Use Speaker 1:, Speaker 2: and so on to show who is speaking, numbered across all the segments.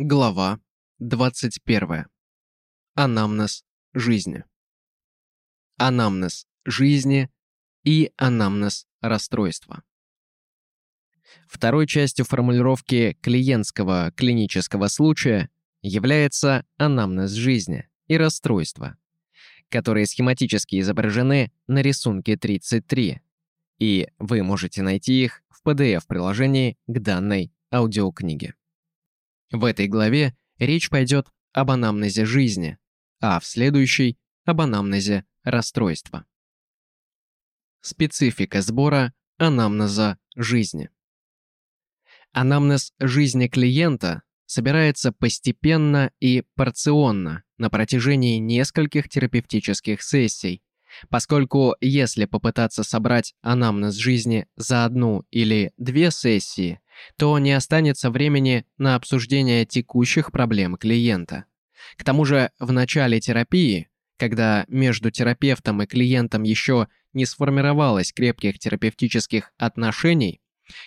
Speaker 1: Глава 21. Анамнез жизни. Анамнез жизни и анамнез расстройства. Второй частью формулировки клиентского клинического случая является анамнез жизни и расстройства, которые схематически изображены на рисунке 33, и вы можете найти их в PDF-приложении к данной аудиокниге. В этой главе речь пойдет об анамнезе жизни, а в следующей – об анамнезе расстройства. Специфика сбора анамнеза жизни. Анамнез жизни клиента собирается постепенно и порционно на протяжении нескольких терапевтических сессий, поскольку если попытаться собрать анамнез жизни за одну или две сессии, то не останется времени на обсуждение текущих проблем клиента. К тому же в начале терапии, когда между терапевтом и клиентом еще не сформировалось крепких терапевтических отношений,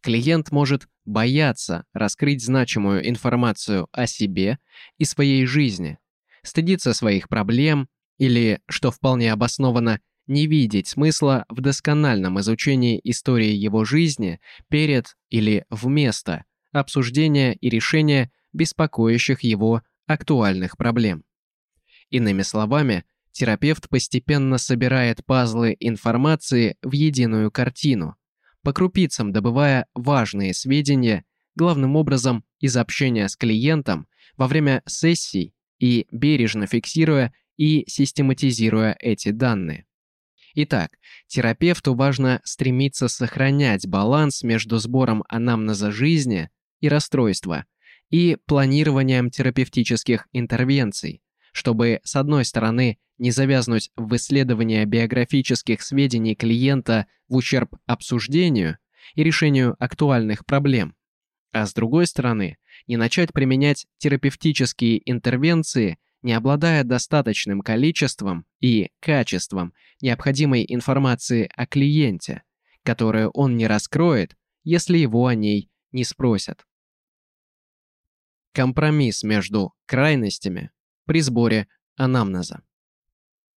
Speaker 1: клиент может бояться раскрыть значимую информацию о себе и своей жизни, стыдиться своих проблем или, что вполне обоснованно, не видеть смысла в доскональном изучении истории его жизни перед или вместо обсуждения и решения беспокоящих его актуальных проблем. Иными словами, терапевт постепенно собирает пазлы информации в единую картину, по крупицам добывая важные сведения, главным образом из общения с клиентом во время сессий и бережно фиксируя и систематизируя эти данные. Итак, терапевту важно стремиться сохранять баланс между сбором анамнеза жизни и расстройства и планированием терапевтических интервенций, чтобы, с одной стороны, не завязнуть в исследовании биографических сведений клиента в ущерб обсуждению и решению актуальных проблем, а с другой стороны, не начать применять терапевтические интервенции не обладая достаточным количеством и качеством необходимой информации о клиенте, которую он не раскроет, если его о ней не спросят. Компромисс между крайностями при сборе анамнеза.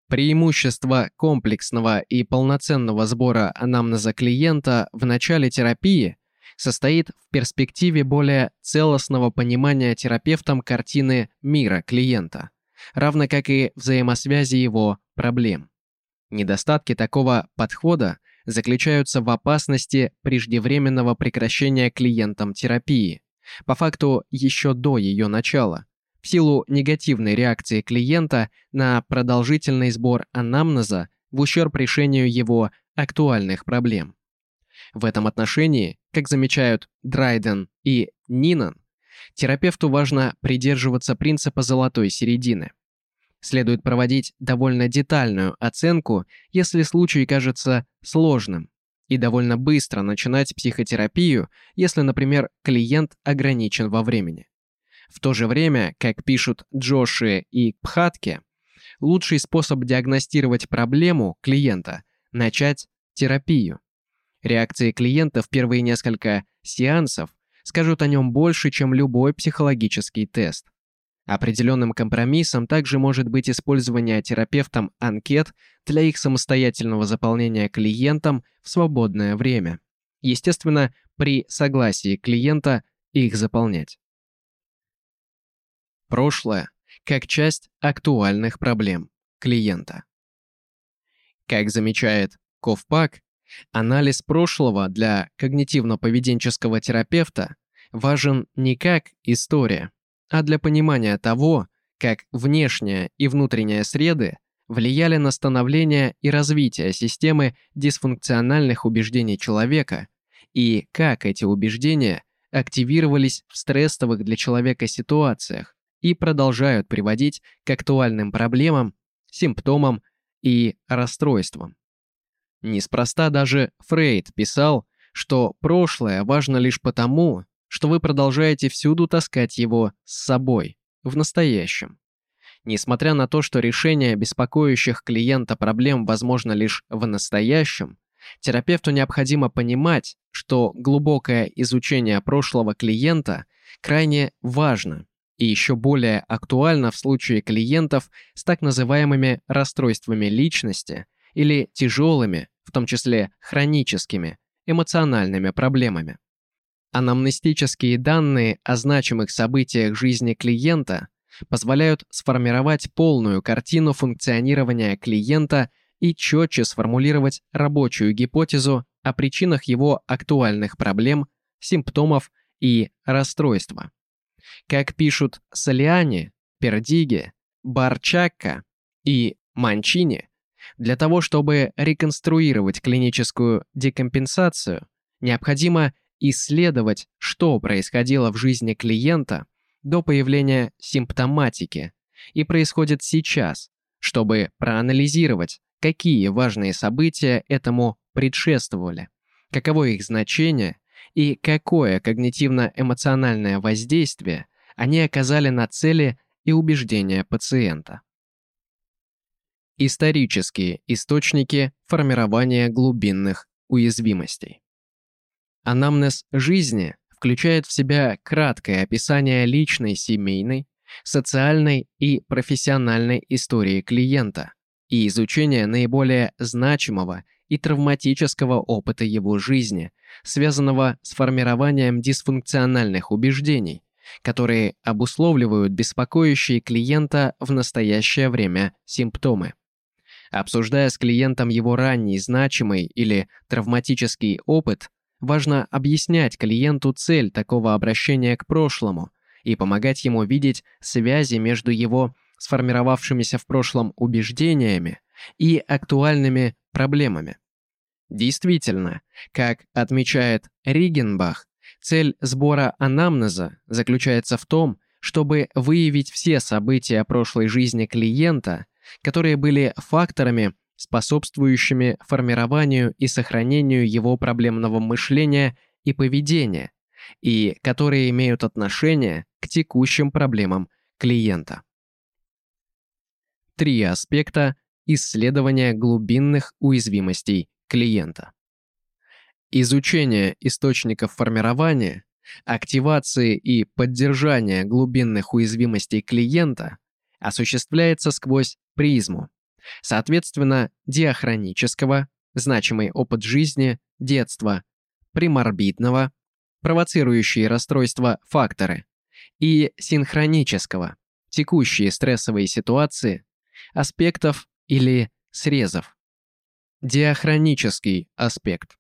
Speaker 1: Преимущество комплексного и полноценного сбора анамнеза клиента в начале терапии состоит в перспективе более целостного понимания терапевтом картины мира клиента – равно как и взаимосвязи его проблем. Недостатки такого подхода заключаются в опасности преждевременного прекращения клиентам терапии, по факту еще до ее начала, в силу негативной реакции клиента на продолжительный сбор анамнеза в ущерб решению его актуальных проблем. В этом отношении, как замечают Драйден и Нинан, терапевту важно придерживаться принципа золотой середины. Следует проводить довольно детальную оценку, если случай кажется сложным, и довольно быстро начинать психотерапию, если, например, клиент ограничен во времени. В то же время, как пишут Джоши и Пхатке, лучший способ диагностировать проблему клиента – начать терапию. Реакции клиента в первые несколько сеансов скажут о нем больше, чем любой психологический тест. Определенным компромиссом также может быть использование терапевтом анкет для их самостоятельного заполнения клиентам в свободное время. Естественно, при согласии клиента их заполнять. Прошлое как часть актуальных проблем клиента. Как замечает Ковпак, анализ прошлого для когнитивно-поведенческого терапевта важен не как история, а для понимания того, как внешняя и внутренняя среды влияли на становление и развитие системы дисфункциональных убеждений человека и как эти убеждения активировались в стрессовых для человека ситуациях и продолжают приводить к актуальным проблемам, симптомам и расстройствам. Неспроста даже Фрейд писал, что прошлое важно лишь потому, что вы продолжаете всюду таскать его с собой, в настоящем. Несмотря на то, что решение беспокоящих клиента проблем возможно лишь в настоящем, терапевту необходимо понимать, что глубокое изучение прошлого клиента крайне важно и еще более актуально в случае клиентов с так называемыми расстройствами личности или тяжелыми, в том числе хроническими, эмоциональными проблемами. Анамнестические данные о значимых событиях жизни клиента позволяют сформировать полную картину функционирования клиента и четче сформулировать рабочую гипотезу о причинах его актуальных проблем, симптомов и расстройства. Как пишут Солиани, Пердиги, Барчакка и Манчини, для того, чтобы реконструировать клиническую декомпенсацию, необходимо исследовать, что происходило в жизни клиента до появления симптоматики и происходит сейчас, чтобы проанализировать, какие важные события этому предшествовали, каково их значение и какое когнитивно-эмоциональное воздействие они оказали на цели и убеждения пациента. Исторические источники формирования глубинных уязвимостей. Анамнез жизни включает в себя краткое описание личной, семейной, социальной и профессиональной истории клиента и изучение наиболее значимого и травматического опыта его жизни, связанного с формированием дисфункциональных убеждений, которые обусловливают беспокоящие клиента в настоящее время симптомы. Обсуждая с клиентом его ранний значимый или травматический опыт, важно объяснять клиенту цель такого обращения к прошлому и помогать ему видеть связи между его сформировавшимися в прошлом убеждениями и актуальными проблемами. Действительно, как отмечает Ригенбах, цель сбора анамнеза заключается в том, чтобы выявить все события прошлой жизни клиента, которые были факторами, способствующими формированию и сохранению его проблемного мышления и поведения, и которые имеют отношение к текущим проблемам клиента. Три аспекта исследования глубинных уязвимостей клиента. Изучение источников формирования, активации и поддержания глубинных уязвимостей клиента осуществляется сквозь призму, соответственно, диахронического, значимый опыт жизни, детства, приморбидного, провоцирующие расстройства факторы, и синхронического, текущие стрессовые ситуации, аспектов или срезов. Диахронический аспект.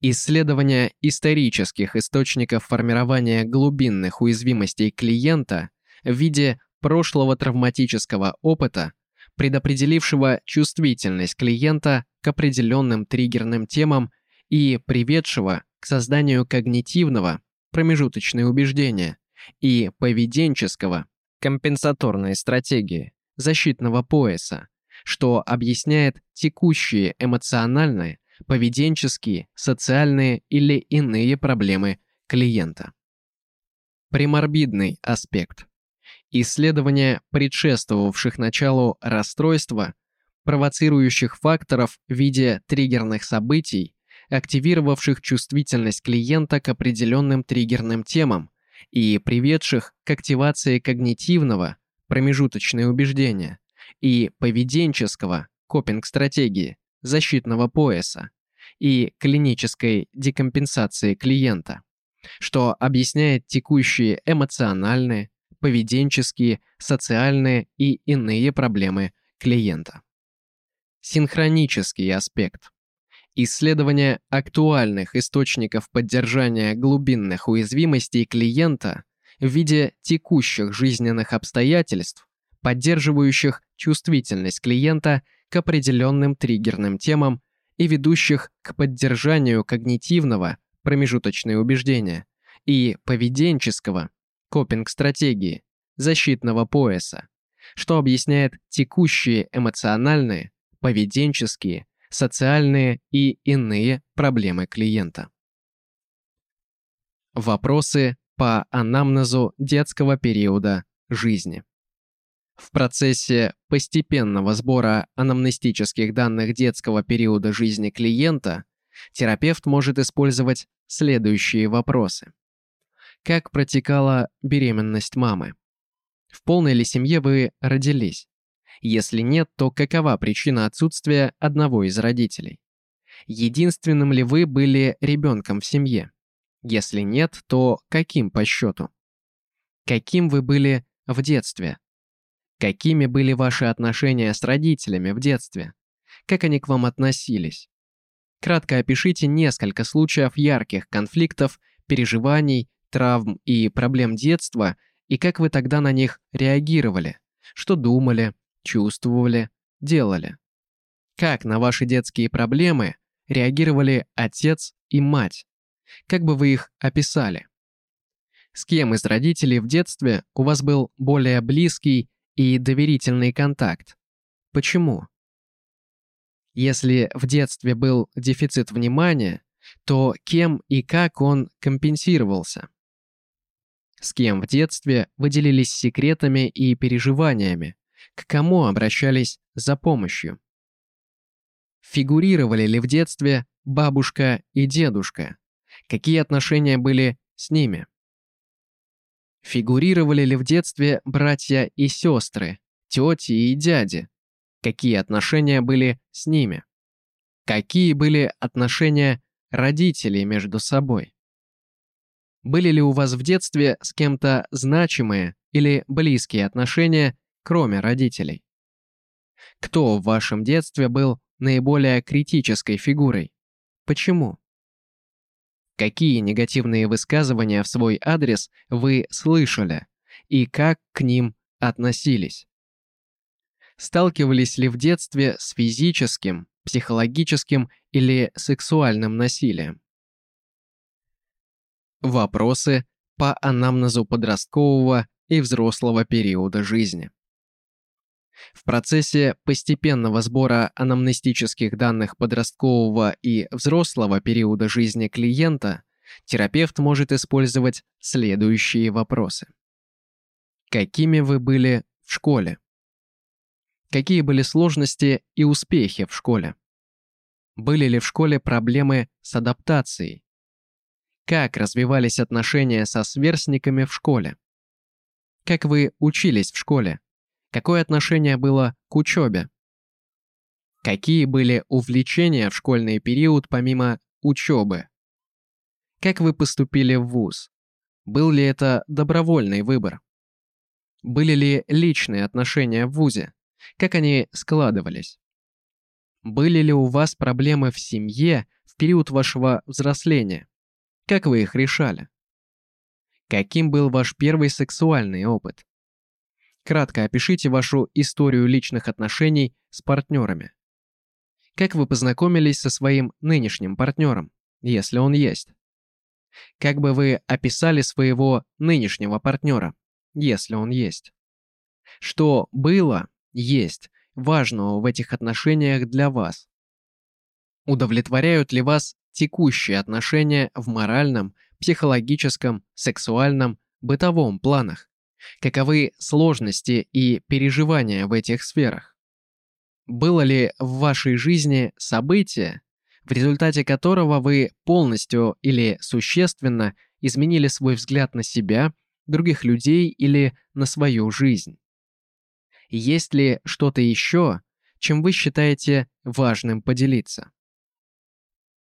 Speaker 1: Исследование исторических источников формирования глубинных уязвимостей клиента в виде прошлого травматического опыта, предопределившего чувствительность клиента к определенным триггерным темам и приведшего к созданию когнитивного, промежуточные убеждения, и поведенческого, компенсаторной стратегии, защитного пояса, что объясняет текущие эмоциональные, поведенческие, социальные или иные проблемы клиента. Приморбидный аспект. Исследование предшествовавших началу расстройства, провоцирующих факторов в виде триггерных событий, активировавших чувствительность клиента к определенным триггерным темам и приведших к активации когнитивного, промежуточные убеждения, и поведенческого копинг-стратегии защитного пояса и клинической декомпенсации клиента, что объясняет текущие эмоциональные, поведенческие, социальные и иные проблемы клиента. Синхронический аспект. Исследование актуальных источников поддержания глубинных уязвимостей клиента в виде текущих жизненных обстоятельств поддерживающих чувствительность клиента к определенным триггерным темам и ведущих к поддержанию когнитивного промежуточные убеждения и поведенческого копинг-стратегии защитного пояса, что объясняет текущие эмоциональные, поведенческие, социальные и иные проблемы клиента. Вопросы по анамнезу детского периода жизни. В процессе постепенного сбора анамнестических данных детского периода жизни клиента терапевт может использовать следующие вопросы. Как протекала беременность мамы? В полной ли семье вы родились? Если нет, то какова причина отсутствия одного из родителей? Единственным ли вы были ребенком в семье? Если нет, то каким по счету? Каким вы были в детстве? Какими были ваши отношения с родителями в детстве? Как они к вам относились? Кратко опишите несколько случаев ярких конфликтов, переживаний, травм и проблем детства и как вы тогда на них реагировали, что думали, чувствовали, делали. Как на ваши детские проблемы реагировали отец и мать? Как бы вы их описали? С кем из родителей в детстве у вас был более близкий и доверительный контакт? Почему? Если в детстве был дефицит внимания, то кем и как он компенсировался? С кем в детстве выделились секретами и переживаниями? К кому обращались за помощью? Фигурировали ли в детстве бабушка и дедушка? Какие отношения были с ними? Фигурировали ли в детстве братья и сестры, тети и дяди? Какие отношения были с ними? Какие были отношения родителей между собой? Были ли у вас в детстве с кем-то значимые или близкие отношения, кроме родителей? Кто в вашем детстве был наиболее критической фигурой? Почему? Какие негативные высказывания в свой адрес вы слышали и как к ним относились? Сталкивались ли в детстве с физическим, психологическим или сексуальным насилием? Вопросы по анамнезу подросткового и взрослого периода жизни. В процессе постепенного сбора анамнестических данных подросткового и взрослого периода жизни клиента терапевт может использовать следующие вопросы. Какими вы были в школе? Какие были сложности и успехи в школе? Были ли в школе проблемы с адаптацией? Как развивались отношения со сверстниками в школе? Как вы учились в школе? Какое отношение было к учебе? Какие были увлечения в школьный период помимо учебы? Как вы поступили в ВУЗ? Был ли это добровольный выбор? Были ли личные отношения в ВУЗе? Как они складывались? Были ли у вас проблемы в семье в период вашего взросления? Как вы их решали? Каким был ваш первый сексуальный опыт? Кратко опишите вашу историю личных отношений с партнерами. Как вы познакомились со своим нынешним партнером, если он есть? Как бы вы описали своего нынешнего партнера, если он есть? Что было есть важного в этих отношениях для вас? Удовлетворяют ли вас текущие отношения в моральном, психологическом, сексуальном, бытовом планах? Каковы сложности и переживания в этих сферах? Было ли в вашей жизни событие, в результате которого вы полностью или существенно изменили свой взгляд на себя, других людей или на свою жизнь? Есть ли что-то еще, чем вы считаете важным поделиться?